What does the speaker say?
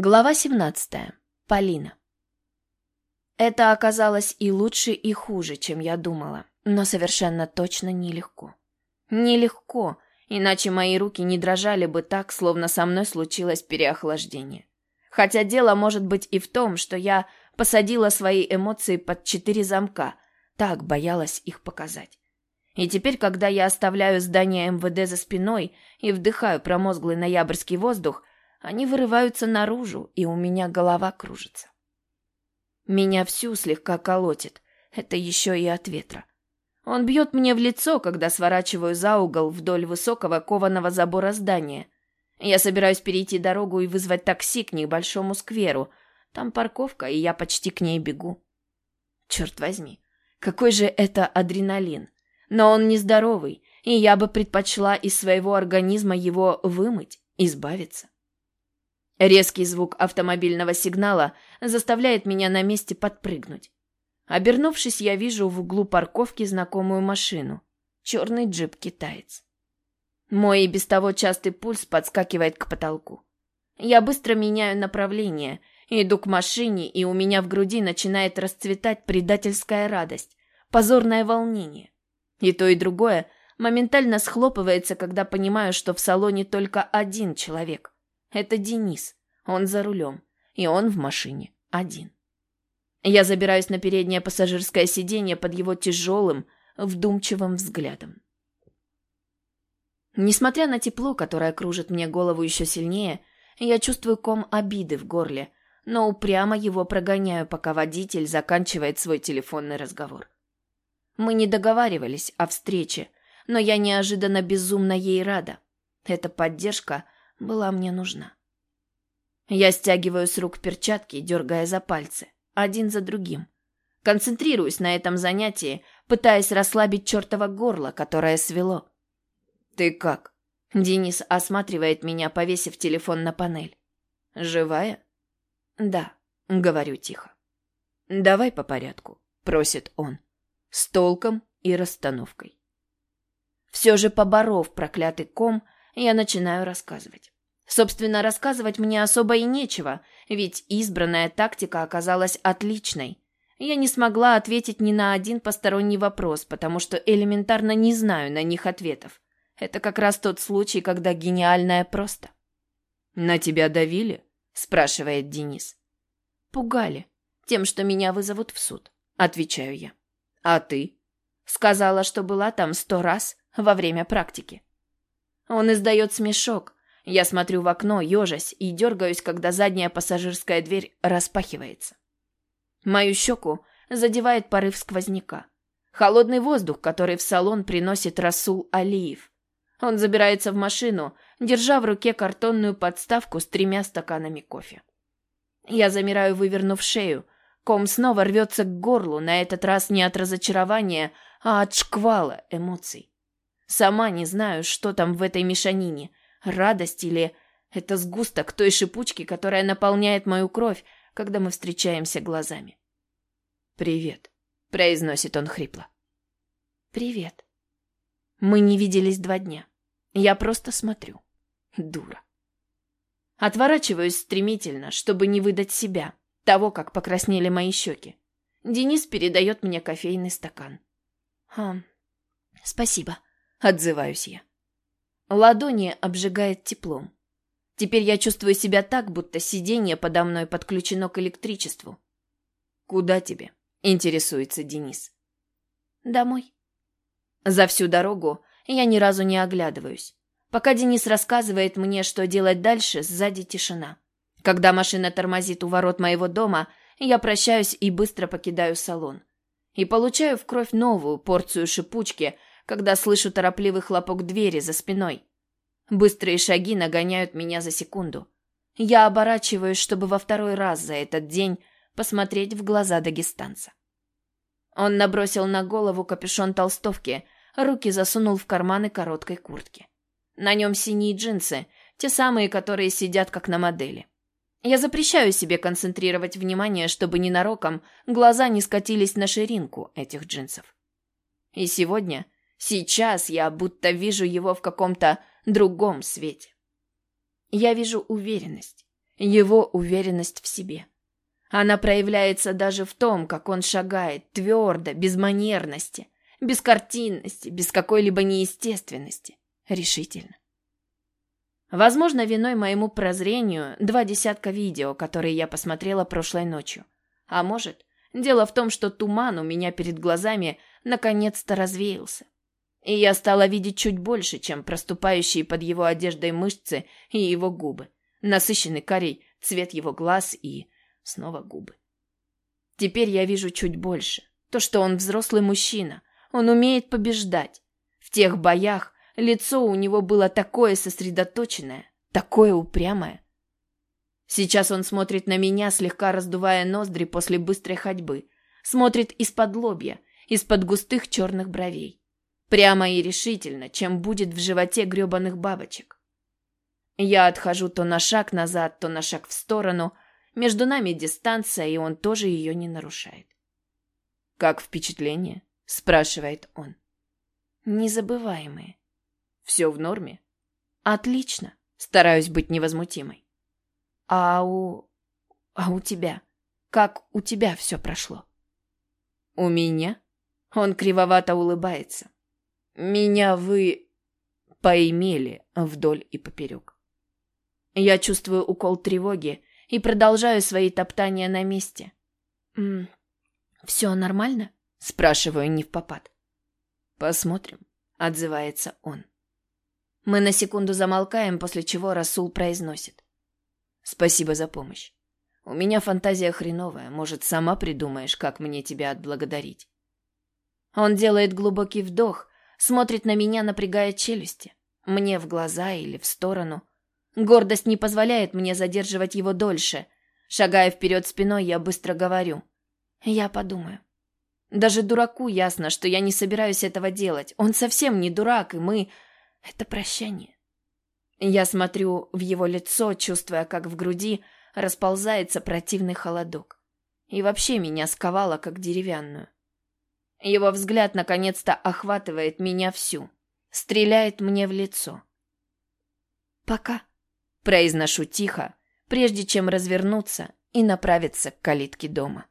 Глава 17. Полина. Это оказалось и лучше, и хуже, чем я думала, но совершенно точно нелегко. Нелегко, иначе мои руки не дрожали бы так, словно со мной случилось переохлаждение. Хотя дело может быть и в том, что я посадила свои эмоции под четыре замка, так боялась их показать. И теперь, когда я оставляю здание МВД за спиной и вдыхаю промозглый ноябрьский воздух, они вырываются наружу, и у меня голова кружится. Меня всю слегка колотит. Это еще и от ветра. Он бьет мне в лицо, когда сворачиваю за угол вдоль высокого кованого забора здания. Я собираюсь перейти дорогу и вызвать такси к небольшому скверу. Там парковка, и я почти к ней бегу. Черт возьми, какой же это адреналин. Но он нездоровый, и я бы предпочла из своего организма его вымыть, избавиться. Резкий звук автомобильного сигнала заставляет меня на месте подпрыгнуть. Обернувшись, я вижу в углу парковки знакомую машину. Черный джип-китаец. Мой и без того частый пульс подскакивает к потолку. Я быстро меняю направление, иду к машине, и у меня в груди начинает расцветать предательская радость, позорное волнение. И то, и другое моментально схлопывается, когда понимаю, что в салоне только один человек — это Денис. Он за рулем. И он в машине. Один. Я забираюсь на переднее пассажирское сиденье под его тяжелым, вдумчивым взглядом. Несмотря на тепло, которое кружит мне голову еще сильнее, я чувствую ком обиды в горле, но упрямо его прогоняю, пока водитель заканчивает свой телефонный разговор. Мы не договаривались о встрече, но я неожиданно безумно ей рада. Эта поддержка — была мне нужна. Я стягиваю с рук перчатки, дергая за пальцы, один за другим. Концентрируюсь на этом занятии, пытаясь расслабить чертово горло, которое свело. «Ты как?» Денис осматривает меня, повесив телефон на панель. «Живая?» «Да», — говорю тихо. «Давай по порядку», — просит он. С толком и расстановкой. Все же поборов проклятый ком, я начинаю рассказывать. Собственно, рассказывать мне особо и нечего, ведь избранная тактика оказалась отличной. Я не смогла ответить ни на один посторонний вопрос, потому что элементарно не знаю на них ответов. Это как раз тот случай, когда гениальное просто. «На тебя давили?» – спрашивает Денис. «Пугали. Тем, что меня вызовут в суд», – отвечаю я. «А ты?» Сказала, что была там сто раз во время практики. Он издает смешок. Я смотрю в окно, ежась, и дергаюсь, когда задняя пассажирская дверь распахивается. Мою щеку задевает порыв сквозняка. Холодный воздух, который в салон приносит Расул Алиев. Он забирается в машину, держа в руке картонную подставку с тремя стаканами кофе. Я замираю, вывернув шею. Ком снова рвется к горлу, на этот раз не от разочарования, а от шквала эмоций. Сама не знаю, что там в этой мешанине. Радость или это сгусток той шипучки, которая наполняет мою кровь, когда мы встречаемся глазами. «Привет», — произносит он хрипло. «Привет». Мы не виделись два дня. Я просто смотрю. Дура. Отворачиваюсь стремительно, чтобы не выдать себя, того, как покраснели мои щеки. Денис передает мне кофейный стакан. «Хм, спасибо», Отзываюсь я. Ладони обжигает теплом. Теперь я чувствую себя так, будто сиденье подо мной подключено к электричеству. «Куда тебе?» – интересуется Денис. «Домой». За всю дорогу я ни разу не оглядываюсь. Пока Денис рассказывает мне, что делать дальше, сзади тишина. Когда машина тормозит у ворот моего дома, я прощаюсь и быстро покидаю салон. И получаю в кровь новую порцию шипучки, когда слышу торопливый хлопок двери за спиной. Быстрые шаги нагоняют меня за секунду. Я оборачиваюсь, чтобы во второй раз за этот день посмотреть в глаза дагестанца. Он набросил на голову капюшон толстовки, руки засунул в карманы короткой куртки. На нем синие джинсы, те самые, которые сидят как на модели. Я запрещаю себе концентрировать внимание, чтобы ненароком глаза не скатились на ширинку этих джинсов. И сегодня Сейчас я будто вижу его в каком-то другом свете. Я вижу уверенность. его уверенность в себе. Она проявляется даже в том, как он шагает, твердо, без манерности, без картинности, без какой-либо неестественности, решительно. Возможно, виной моему прозрению два десятка видео, которые я посмотрела прошлой ночью. А может, дело в том, что туман у меня перед глазами наконец-то развеялся. И я стала видеть чуть больше, чем проступающие под его одеждой мышцы и его губы. Насыщенный корей, цвет его глаз и снова губы. Теперь я вижу чуть больше. То, что он взрослый мужчина. Он умеет побеждать. В тех боях лицо у него было такое сосредоточенное, такое упрямое. Сейчас он смотрит на меня, слегка раздувая ноздри после быстрой ходьбы. Смотрит из-под лобья, из-под густых черных бровей. Прямо и решительно, чем будет в животе гребаных бабочек. Я отхожу то на шаг назад, то на шаг в сторону. Между нами дистанция, и он тоже ее не нарушает. «Как впечатление?» – спрашивает он. «Незабываемые». «Все в норме?» «Отлично. Стараюсь быть невозмутимой». «А у... а у тебя? Как у тебя все прошло?» «У меня?» Он кривовато улыбается. «Меня вы поимели вдоль и поперек». Я чувствую укол тревоги и продолжаю свои топтания на месте. «М «Все нормально?» – спрашиваю не в попад. «Посмотрим», – отзывается он. Мы на секунду замолкаем, после чего Расул произносит. «Спасибо за помощь. У меня фантазия хреновая, может, сама придумаешь, как мне тебя отблагодарить». Он делает глубокий вдох, смотрит на меня, напрягая челюсти. Мне в глаза или в сторону. Гордость не позволяет мне задерживать его дольше. Шагая вперед спиной, я быстро говорю. Я подумаю. Даже дураку ясно, что я не собираюсь этого делать. Он совсем не дурак, и мы... Это прощание. Я смотрю в его лицо, чувствуя, как в груди расползается противный холодок. И вообще меня сковало, как деревянную. Его взгляд наконец-то охватывает меня всю. Стреляет мне в лицо. «Пока», — произношу тихо, прежде чем развернуться и направиться к калитке дома.